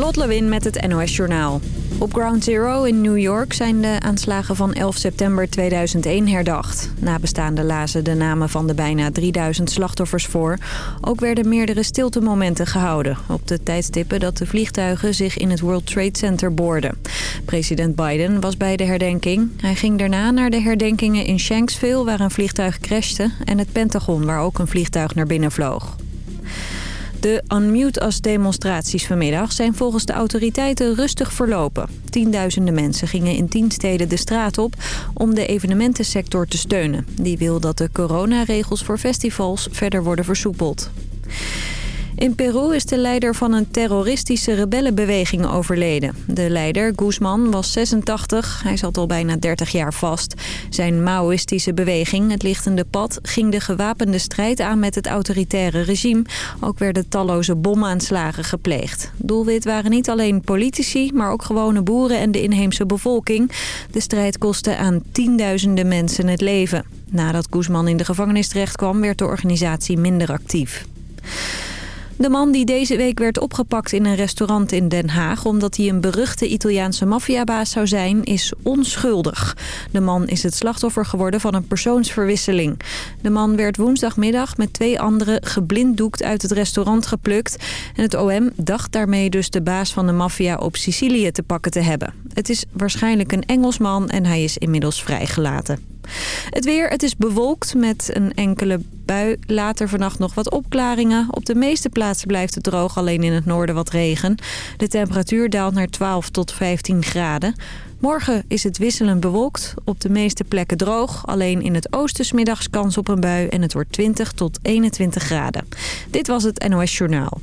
Lot Lewin met het NOS Journaal. Op Ground Zero in New York zijn de aanslagen van 11 september 2001 herdacht. Nabestaanden lazen de namen van de bijna 3000 slachtoffers voor. Ook werden meerdere stiltemomenten gehouden... op de tijdstippen dat de vliegtuigen zich in het World Trade Center boorden. President Biden was bij de herdenking. Hij ging daarna naar de herdenkingen in Shanksville... waar een vliegtuig crashte... en het Pentagon, waar ook een vliegtuig naar binnen vloog. De Unmute-as-demonstraties vanmiddag zijn volgens de autoriteiten rustig verlopen. Tienduizenden mensen gingen in tien steden de straat op om de evenementensector te steunen. Die wil dat de coronaregels voor festivals verder worden versoepeld. In Peru is de leider van een terroristische rebellenbeweging overleden. De leider, Guzman, was 86. Hij zat al bijna 30 jaar vast. Zijn Maoïstische beweging, het lichtende pad, ging de gewapende strijd aan met het autoritaire regime. Ook werden talloze bomaanslagen gepleegd. Doelwit waren niet alleen politici, maar ook gewone boeren en de inheemse bevolking. De strijd kostte aan tienduizenden mensen het leven. Nadat Guzman in de gevangenis terechtkwam, werd de organisatie minder actief. De man die deze week werd opgepakt in een restaurant in Den Haag... omdat hij een beruchte Italiaanse maffiabaas zou zijn, is onschuldig. De man is het slachtoffer geworden van een persoonsverwisseling. De man werd woensdagmiddag met twee anderen geblinddoekt uit het restaurant geplukt. En het OM dacht daarmee dus de baas van de maffia op Sicilië te pakken te hebben. Het is waarschijnlijk een Engelsman en hij is inmiddels vrijgelaten. Het weer, het is bewolkt met een enkele bui. Later vannacht nog wat opklaringen. Op de meeste plaatsen blijft het droog, alleen in het noorden wat regen. De temperatuur daalt naar 12 tot 15 graden. Morgen is het wisselend bewolkt, op de meeste plekken droog. Alleen in het oosten smiddags kans op een bui en het wordt 20 tot 21 graden. Dit was het NOS Journaal.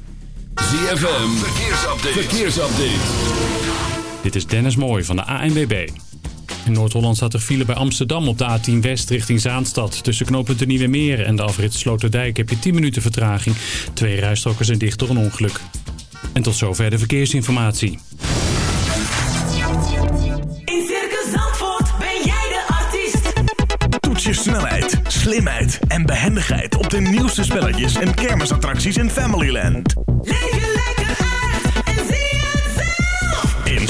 ZFM, verkeersupdate. verkeersupdate. Dit is Dennis Mooij van de ANWB. In Noord-Holland staat er file bij Amsterdam op de A10 West richting Zaanstad. Tussen knooppunt de Nieuwe Meer en de afrit Sloterdijk heb je 10 minuten vertraging. Twee rijstroken zijn dicht door een ongeluk. En tot zover de verkeersinformatie. In Circus Zandvoort ben jij de artiest. Toets je snelheid, slimheid en behendigheid op de nieuwste spelletjes en kermisattracties in Familyland. Leef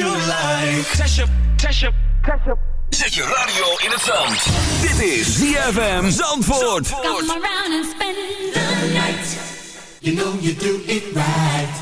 you like. Tesje, Tesje, Tesje. Zet je radio in het zand. Dit is ZFM Zandvoort. Come around and spend the night. You know you do it right.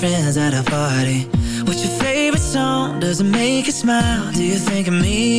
friends at a party What's your favorite song? Does it make you smile? Do you think of me?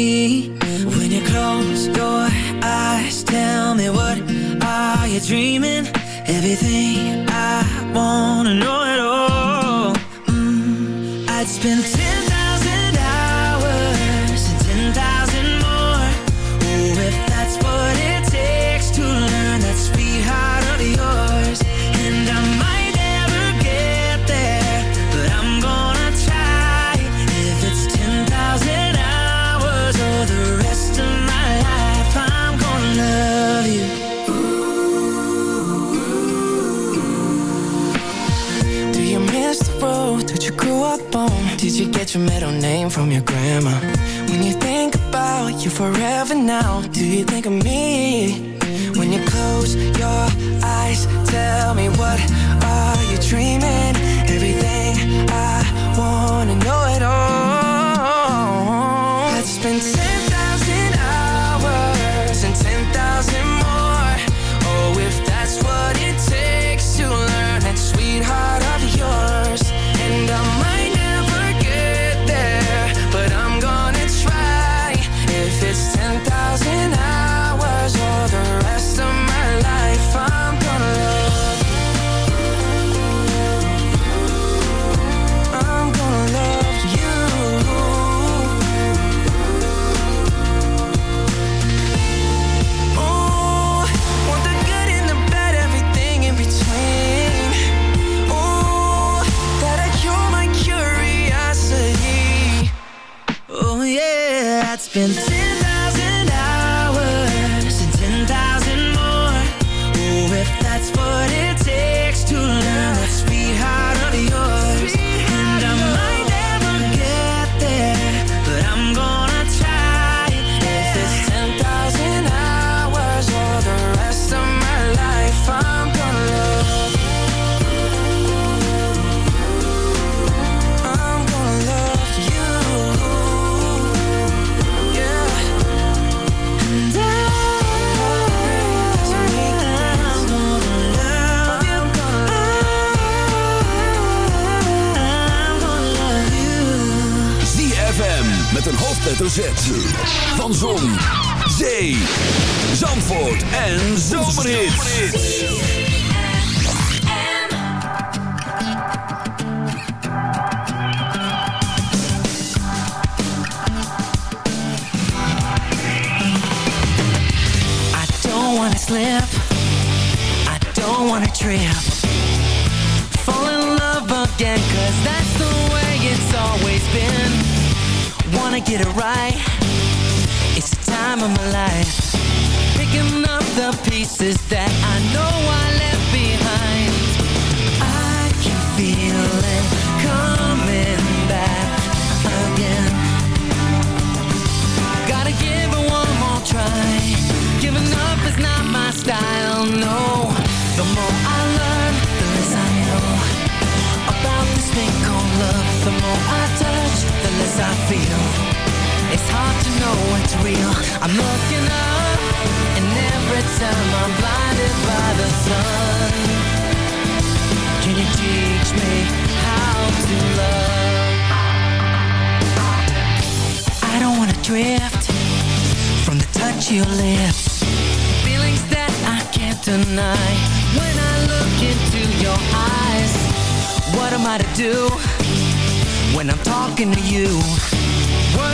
Feel. It's hard to know what's real. I'm looking up, and every time I'm blinded by the sun. Can you teach me how to love? I don't wanna drift from the touch of your lips. Feelings that I can't deny when I look into your eyes. What am I to do when I'm talking to you?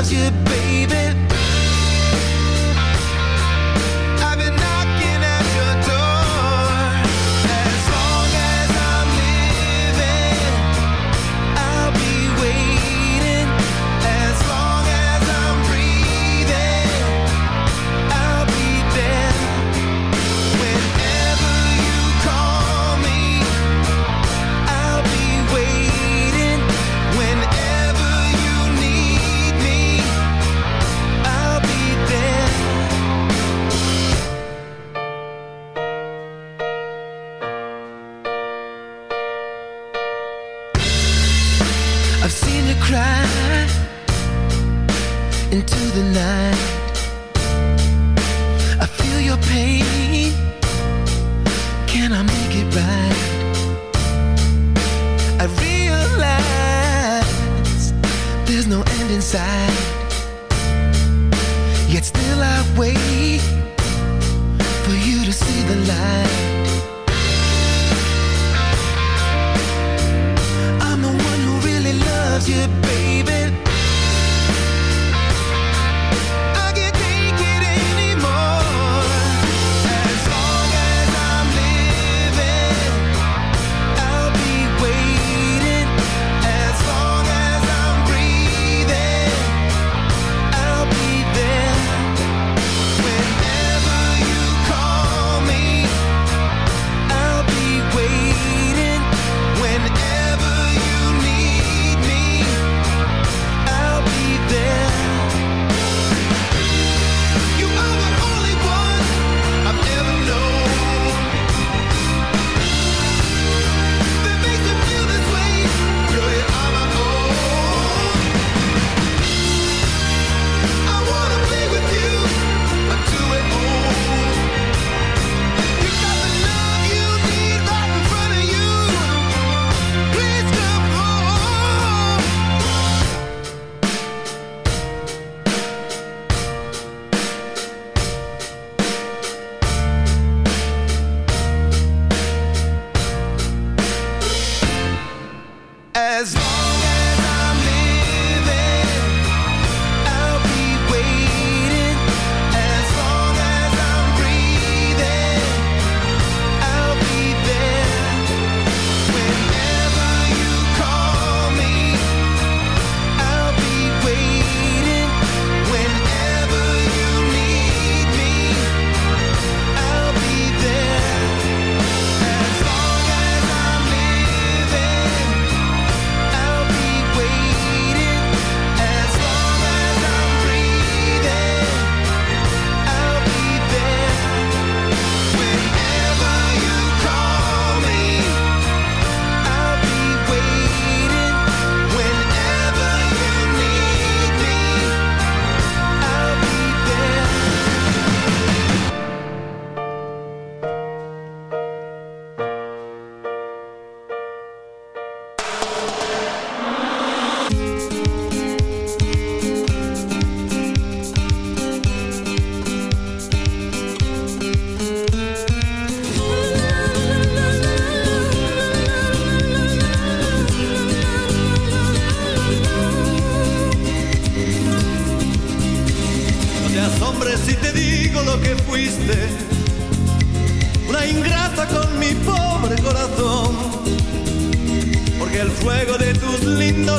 loves you, baby.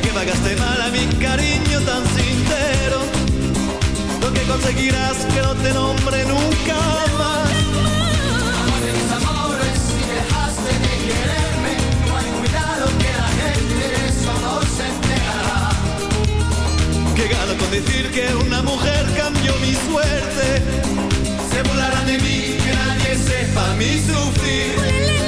que pagaste mal a mi cariño tan sincero. Lo que conseguirás que no te nombre nunca más. Amores, amores, si dejaste de quererme, no hay cuidado que la gente de eso no se enterará. Llegado con decir que una mujer cambió mi suerte, se burlarán de mí, que nadie sepa mi sufrir.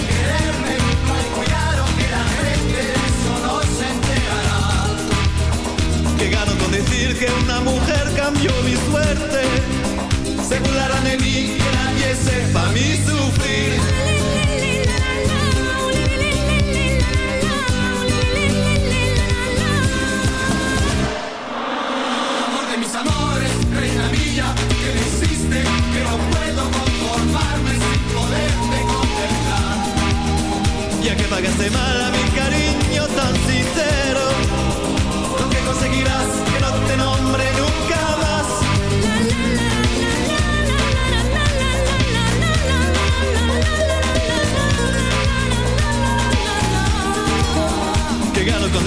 Una mujer cambió mi suerte. Se burlara de mí que la. Pa' mí sufrir. Amor de mis amores, reina mía. Que me hiciste. Que no puedo conformarme sin poderme contemplar. Ya que pagaste mal a mi cariño tan sincero.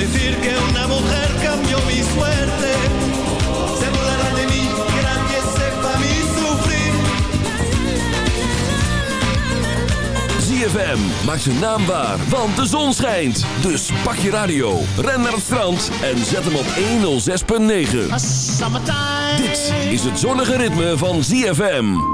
Decir que una mujer cambió mi suerte. Se burlarán de mí, que nadie sepa mi sufrir. ZFM maakt zijn naam waar, want de zon schijnt. Dus pak je radio, ren naar het strand en zet hem op 106.9. Dit is het zonnige ritme van ZFM.